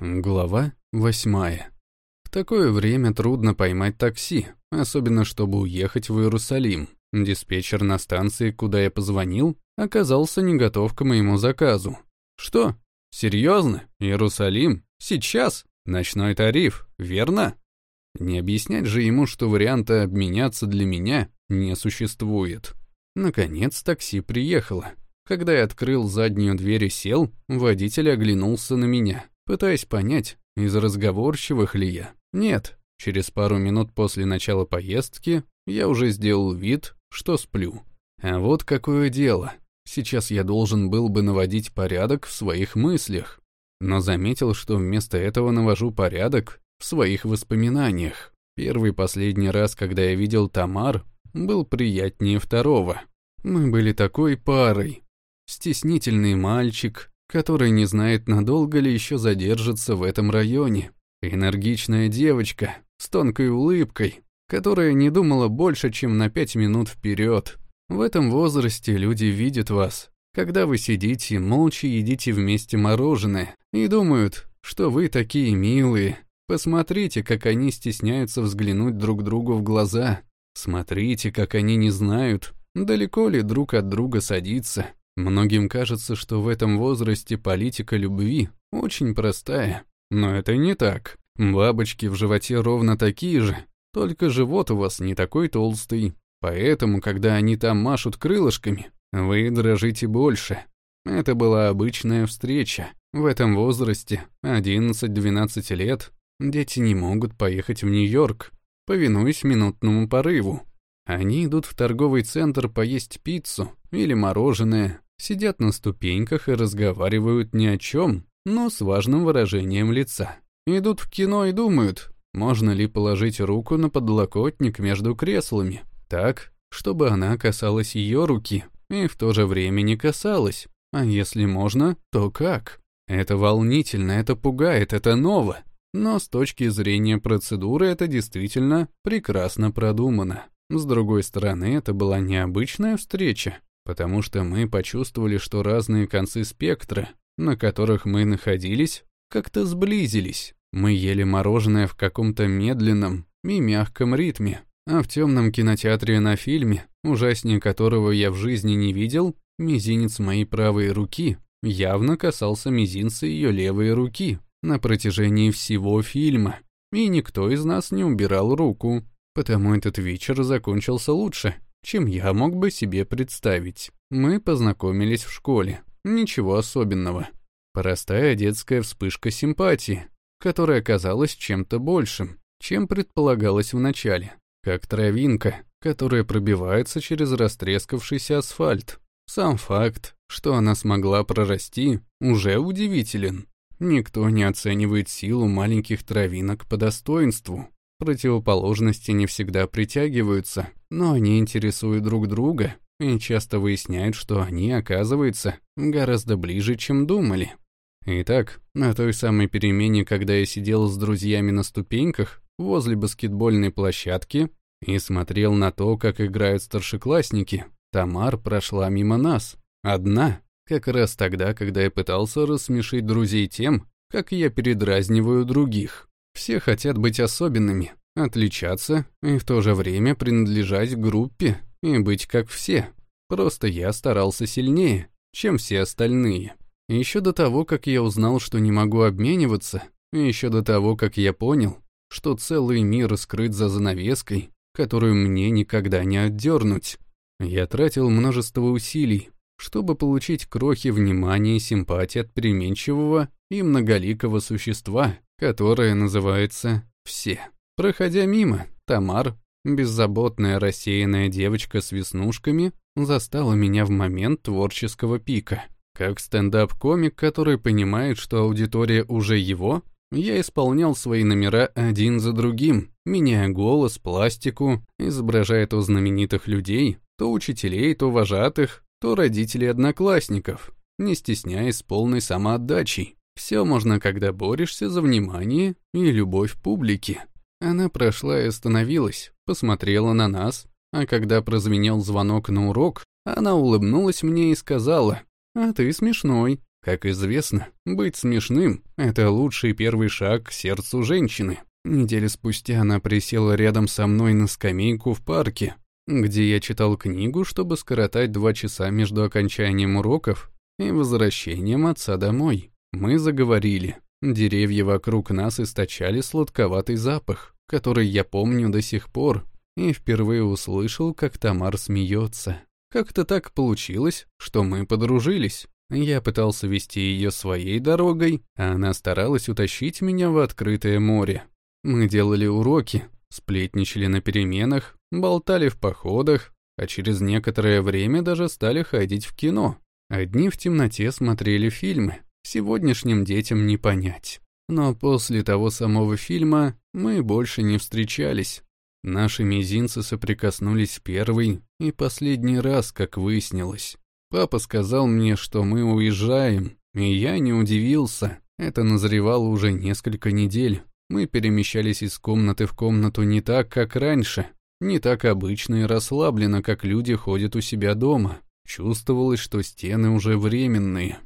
Глава восьмая. В такое время трудно поймать такси, особенно чтобы уехать в Иерусалим. Диспетчер на станции, куда я позвонил, оказался не готов к моему заказу. Что? Серьезно? Иерусалим? Сейчас? Ночной тариф, верно? Не объяснять же ему, что варианта обменяться для меня не существует. Наконец такси приехало. Когда я открыл заднюю дверь и сел, водитель оглянулся на меня пытаясь понять, из разговорчивых ли я. Нет, через пару минут после начала поездки я уже сделал вид, что сплю. А вот какое дело. Сейчас я должен был бы наводить порядок в своих мыслях, но заметил, что вместо этого навожу порядок в своих воспоминаниях. Первый последний раз, когда я видел Тамар, был приятнее второго. Мы были такой парой. Стеснительный мальчик, который не знает, надолго ли еще задержится в этом районе. Энергичная девочка с тонкой улыбкой, которая не думала больше, чем на пять минут вперед. В этом возрасте люди видят вас, когда вы сидите, молча едите вместе мороженое и думают, что вы такие милые. Посмотрите, как они стесняются взглянуть друг другу в глаза. Смотрите, как они не знают, далеко ли друг от друга садиться. Многим кажется, что в этом возрасте политика любви очень простая. Но это не так. Бабочки в животе ровно такие же, только живот у вас не такой толстый. Поэтому, когда они там машут крылышками, вы дрожите больше. Это была обычная встреча. В этом возрасте, 11-12 лет, дети не могут поехать в Нью-Йорк, повинуясь минутному порыву. Они идут в торговый центр поесть пиццу или мороженое, Сидят на ступеньках и разговаривают ни о чем, но с важным выражением лица. Идут в кино и думают, можно ли положить руку на подлокотник между креслами, так, чтобы она касалась ее руки, и в то же время не касалась. А если можно, то как? Это волнительно, это пугает, это ново. Но с точки зрения процедуры это действительно прекрасно продумано. С другой стороны, это была необычная встреча, потому что мы почувствовали, что разные концы спектра, на которых мы находились, как-то сблизились. Мы ели мороженое в каком-то медленном и мягком ритме, а в темном кинотеатре на фильме, ужаснее которого я в жизни не видел, мизинец моей правой руки явно касался мизинца ее левой руки на протяжении всего фильма, и никто из нас не убирал руку, потому этот вечер закончился лучше, чем я мог бы себе представить. Мы познакомились в школе. Ничего особенного. Простая детская вспышка симпатии, которая оказалась чем-то большим, чем предполагалось вначале. Как травинка, которая пробивается через растрескавшийся асфальт. Сам факт, что она смогла прорасти, уже удивителен. Никто не оценивает силу маленьких травинок по достоинству. Противоположности не всегда притягиваются, но они интересуют друг друга и часто выясняют, что они, оказывается, гораздо ближе, чем думали. Итак, на той самой перемене, когда я сидел с друзьями на ступеньках возле баскетбольной площадки и смотрел на то, как играют старшеклассники, Тамар прошла мимо нас. Одна, как раз тогда, когда я пытался рассмешить друзей тем, как я передразниваю других. Все хотят быть особенными, отличаться и в то же время принадлежать группе и быть как все. Просто я старался сильнее, чем все остальные. Еще до того, как я узнал, что не могу обмениваться, еще до того, как я понял, что целый мир скрыт за занавеской, которую мне никогда не отдернуть. Я тратил множество усилий, чтобы получить крохи внимания и симпатии от переменчивого и многоликого существа, которое называется «все». Проходя мимо, Тамар, беззаботная рассеянная девочка с веснушками, застала меня в момент творческого пика. Как стендап-комик, который понимает, что аудитория уже его, я исполнял свои номера один за другим, меняя голос, пластику, изображая то знаменитых людей, то учителей, то вожатых, то родителей одноклассников, не стесняясь полной самоотдачей. Все можно, когда борешься за внимание и любовь публики. Она прошла и остановилась, посмотрела на нас, а когда прозвенел звонок на урок, она улыбнулась мне и сказала, «А ты смешной». Как известно, быть смешным — это лучший первый шаг к сердцу женщины. Недели спустя она присела рядом со мной на скамейку в парке, где я читал книгу, чтобы скоротать два часа между окончанием уроков и возвращением отца домой. Мы заговорили. Деревья вокруг нас источали сладковатый запах, который я помню до сих пор, и впервые услышал, как Тамар смеется. Как-то так получилось, что мы подружились. Я пытался вести ее своей дорогой, а она старалась утащить меня в открытое море. Мы делали уроки, сплетничали на переменах, болтали в походах, а через некоторое время даже стали ходить в кино. Одни в темноте смотрели фильмы, сегодняшним детям не понять. Но после того самого фильма мы больше не встречались. Наши мизинцы соприкоснулись первый и последний раз, как выяснилось. Папа сказал мне, что мы уезжаем, и я не удивился. Это назревало уже несколько недель. Мы перемещались из комнаты в комнату не так, как раньше, не так обычно и расслабленно, как люди ходят у себя дома. Чувствовалось, что стены уже временные.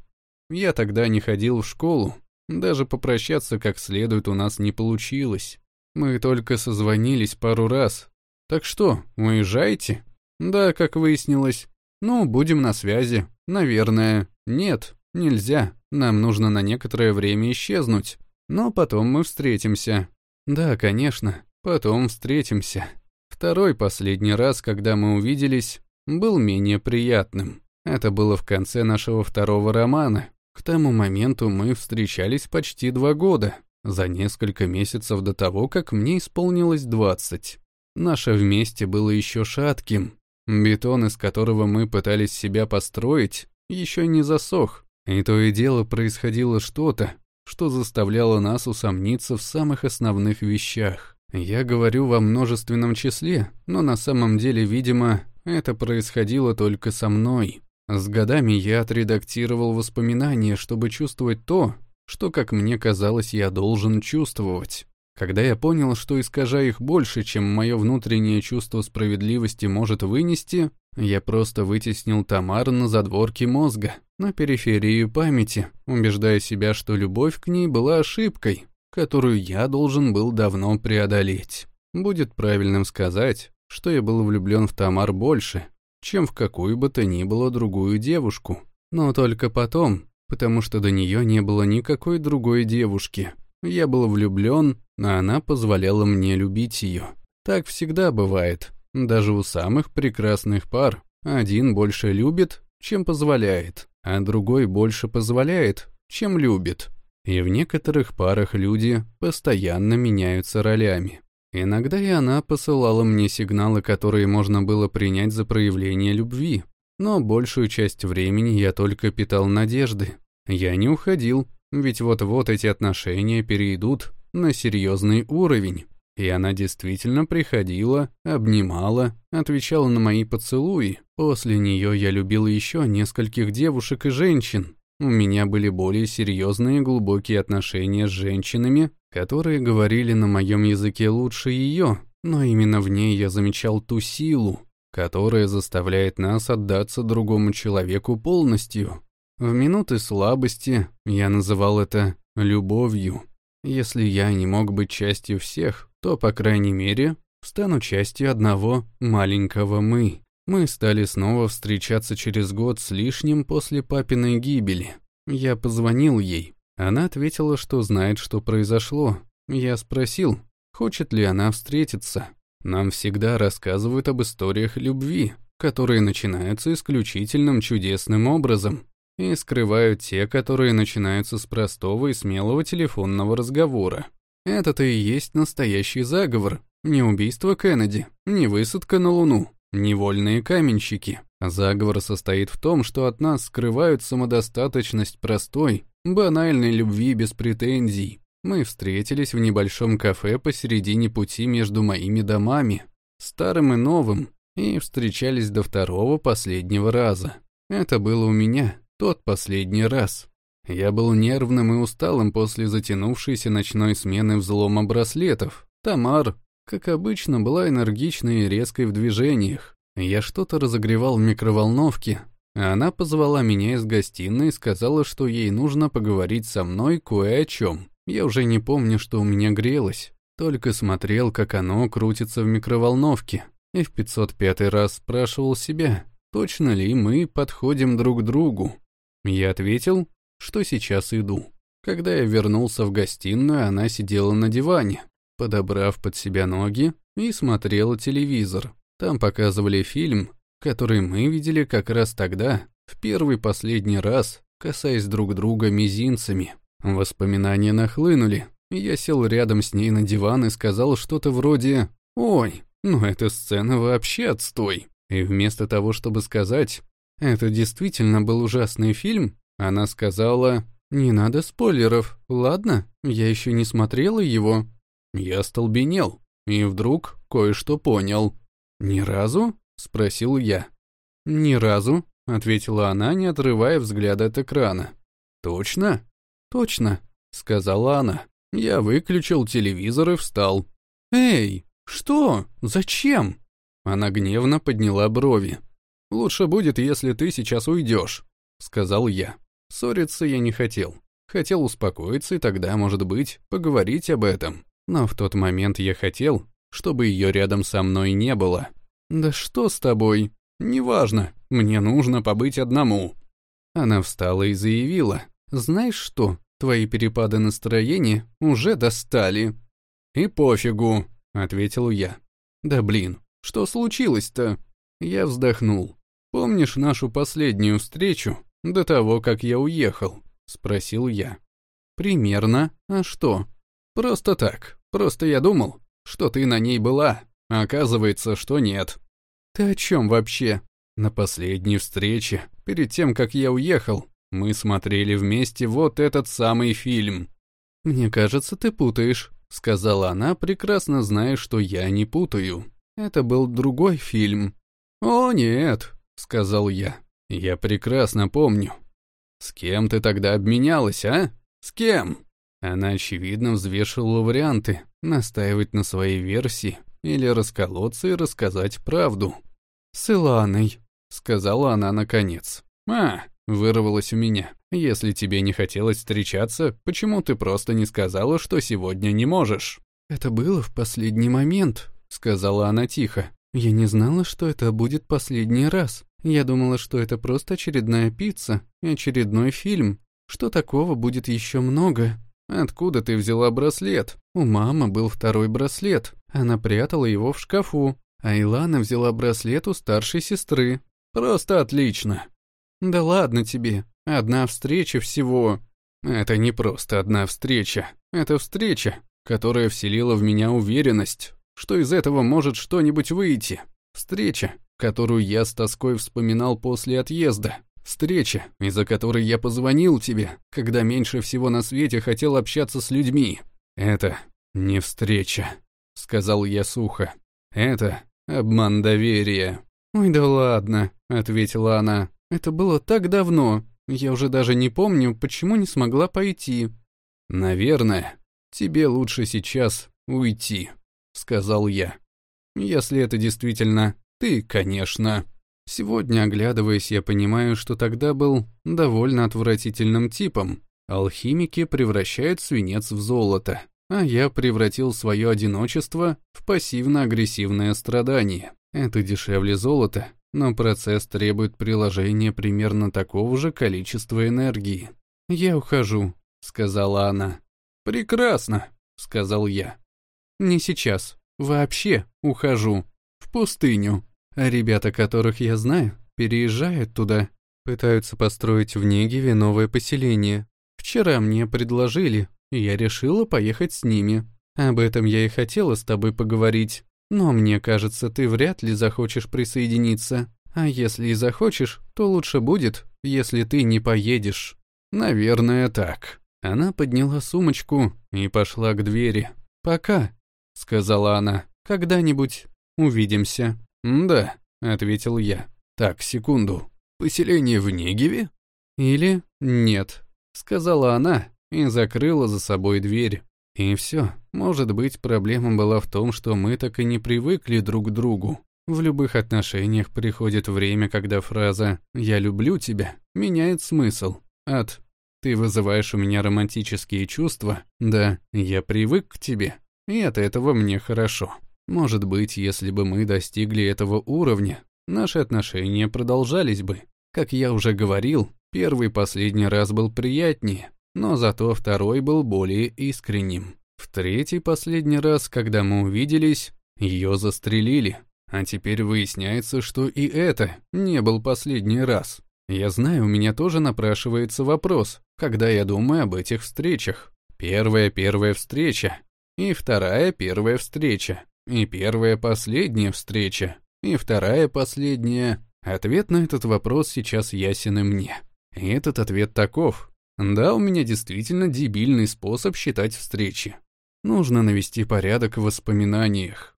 Я тогда не ходил в школу, даже попрощаться как следует у нас не получилось. Мы только созвонились пару раз. Так что, уезжаете? Да, как выяснилось, «Ну, будем на связи. Наверное. Нет, нельзя. Нам нужно на некоторое время исчезнуть. Но потом мы встретимся». «Да, конечно. Потом встретимся». Второй последний раз, когда мы увиделись, был менее приятным. Это было в конце нашего второго романа. К тому моменту мы встречались почти два года, за несколько месяцев до того, как мне исполнилось двадцать. Наше вместе было еще шатким, Бетон, из которого мы пытались себя построить, еще не засох, и то и дело происходило что-то, что заставляло нас усомниться в самых основных вещах. Я говорю во множественном числе, но на самом деле, видимо, это происходило только со мной. С годами я отредактировал воспоминания, чтобы чувствовать то, что, как мне казалось, я должен чувствовать. Когда я понял, что искажаю их больше, чем мое внутреннее чувство справедливости может вынести, я просто вытеснил Тамару на задворке мозга, на периферию памяти, убеждая себя, что любовь к ней была ошибкой, которую я должен был давно преодолеть. Будет правильным сказать, что я был влюблен в Тамар больше, чем в какую бы то ни было другую девушку. Но только потом, потому что до нее не было никакой другой девушки. Я был влюблен, а она позволяла мне любить ее. Так всегда бывает, даже у самых прекрасных пар. Один больше любит, чем позволяет, а другой больше позволяет, чем любит. И в некоторых парах люди постоянно меняются ролями. Иногда и она посылала мне сигналы, которые можно было принять за проявление любви. Но большую часть времени я только питал надежды. Я не уходил, ведь вот-вот эти отношения перейдут на серьезный уровень. И она действительно приходила, обнимала, отвечала на мои поцелуи. После нее я любил еще нескольких девушек и женщин. У меня были более серьезные глубокие отношения с женщинами, которые говорили на моем языке лучше ее, но именно в ней я замечал ту силу, которая заставляет нас отдаться другому человеку полностью. В минуты слабости я называл это любовью. Если я не мог быть частью всех, то, по крайней мере, стану частью одного маленького «мы». Мы стали снова встречаться через год с лишним после папиной гибели. Я позвонил ей. Она ответила, что знает, что произошло. Я спросил, хочет ли она встретиться. Нам всегда рассказывают об историях любви, которые начинаются исключительным чудесным образом и скрывают те, которые начинаются с простого и смелого телефонного разговора. Это-то и есть настоящий заговор. Не убийство Кеннеди, не высадка на Луну, не вольные каменщики. Заговор состоит в том, что от нас скрывают самодостаточность простой, банальной любви без претензий. Мы встретились в небольшом кафе посередине пути между моими домами, старым и новым, и встречались до второго последнего раза. Это было у меня, тот последний раз. Я был нервным и усталым после затянувшейся ночной смены взлома браслетов. Тамар, как обычно, была энергичной и резкой в движениях. Я что-то разогревал в микроволновке, Она позвала меня из гостиной и сказала, что ей нужно поговорить со мной кое о чем. Я уже не помню, что у меня грелось. Только смотрел, как оно крутится в микроволновке. И в 505 раз спрашивал себя, точно ли мы подходим друг к другу. Я ответил, что сейчас иду. Когда я вернулся в гостиную, она сидела на диване, подобрав под себя ноги, и смотрела телевизор. Там показывали фильм, который мы видели как раз тогда, в первый последний раз, касаясь друг друга мизинцами. Воспоминания нахлынули, я сел рядом с ней на диван и сказал что-то вроде «Ой, ну эта сцена вообще отстой». И вместо того, чтобы сказать «Это действительно был ужасный фильм», она сказала «Не надо спойлеров, ладно? Я еще не смотрела его». Я столбенел и вдруг кое-что понял. «Ни разу?» — спросил я. «Ни разу», — ответила она, не отрывая взгляда от экрана. «Точно?» «Точно», — сказала она. Я выключил телевизор и встал. «Эй, что? Зачем?» Она гневно подняла брови. «Лучше будет, если ты сейчас уйдешь», — сказал я. Ссориться я не хотел. Хотел успокоиться и тогда, может быть, поговорить об этом. Но в тот момент я хотел, чтобы ее рядом со мной не было. «Да что с тобой? Неважно, мне нужно побыть одному». Она встала и заявила. «Знаешь что, твои перепады настроения уже достали». «И пофигу», — ответил я. «Да блин, что случилось-то?» Я вздохнул. «Помнишь нашу последнюю встречу до того, как я уехал?» — спросил я. «Примерно. А что?» «Просто так. Просто я думал, что ты на ней была, оказывается, что нет». «Ты о чем вообще?» «На последней встрече, перед тем, как я уехал, мы смотрели вместе вот этот самый фильм». «Мне кажется, ты путаешь», — сказала она, прекрасно зная, что я не путаю. Это был другой фильм. «О, нет», — сказал я. «Я прекрасно помню». «С кем ты тогда обменялась, а? С кем?» Она, очевидно, взвешивала варианты, настаивать на своей версии или расколоться и рассказать правду. «С Иланой», — сказала она наконец. «А, вырвалось у меня. Если тебе не хотелось встречаться, почему ты просто не сказала, что сегодня не можешь?» «Это было в последний момент», — сказала она тихо. «Я не знала, что это будет последний раз. Я думала, что это просто очередная пицца, очередной фильм. Что такого будет еще много?» «Откуда ты взяла браслет?» «У мамы был второй браслет. Она прятала его в шкафу. А Илана взяла браслет у старшей сестры. Просто отлично». «Да ладно тебе. Одна встреча всего...» «Это не просто одна встреча. Это встреча, которая вселила в меня уверенность, что из этого может что-нибудь выйти. Встреча, которую я с тоской вспоминал после отъезда. Встреча, из-за которой я позвонил тебе, когда меньше всего на свете хотел общаться с людьми. Это не встреча, сказал я сухо. Это обман доверия. Ой, да ладно, ответила она. Это было так давно. Я уже даже не помню, почему не смогла пойти. Наверное, тебе лучше сейчас уйти, сказал я. Если это действительно ты, конечно. Сегодня, оглядываясь, я понимаю, что тогда был довольно отвратительным типом. Алхимики превращают свинец в золото, а я превратил свое одиночество в пассивно-агрессивное страдание. Это дешевле золота, но процесс требует приложения примерно такого же количества энергии. «Я ухожу», — сказала она. «Прекрасно», — сказал я. «Не сейчас. Вообще ухожу. В пустыню». А ребята, которых я знаю, переезжают туда, пытаются построить в Негеве новое поселение. Вчера мне предложили, я решила поехать с ними. Об этом я и хотела с тобой поговорить. Но мне кажется, ты вряд ли захочешь присоединиться. А если и захочешь, то лучше будет, если ты не поедешь. Наверное, так. Она подняла сумочку и пошла к двери. «Пока», — сказала она. «Когда-нибудь увидимся». «Да», — ответил я. «Так, секунду. Поселение в Негеве?» «Или нет», — сказала она и закрыла за собой дверь. И все. Может быть, проблема была в том, что мы так и не привыкли друг к другу. В любых отношениях приходит время, когда фраза «я люблю тебя» меняет смысл. От «ты вызываешь у меня романтические чувства» да «я привык к тебе» и от этого мне хорошо. Может быть, если бы мы достигли этого уровня, наши отношения продолжались бы. Как я уже говорил, первый последний раз был приятнее, но зато второй был более искренним. В третий последний раз, когда мы увиделись, ее застрелили. А теперь выясняется, что и это не был последний раз. Я знаю, у меня тоже напрашивается вопрос, когда я думаю об этих встречах. Первая первая встреча, и вторая первая встреча, и первая последняя встреча, и вторая последняя. Ответ на этот вопрос сейчас ясен и мне. И этот ответ таков. Да, у меня действительно дебильный способ считать встречи. Нужно навести порядок в воспоминаниях.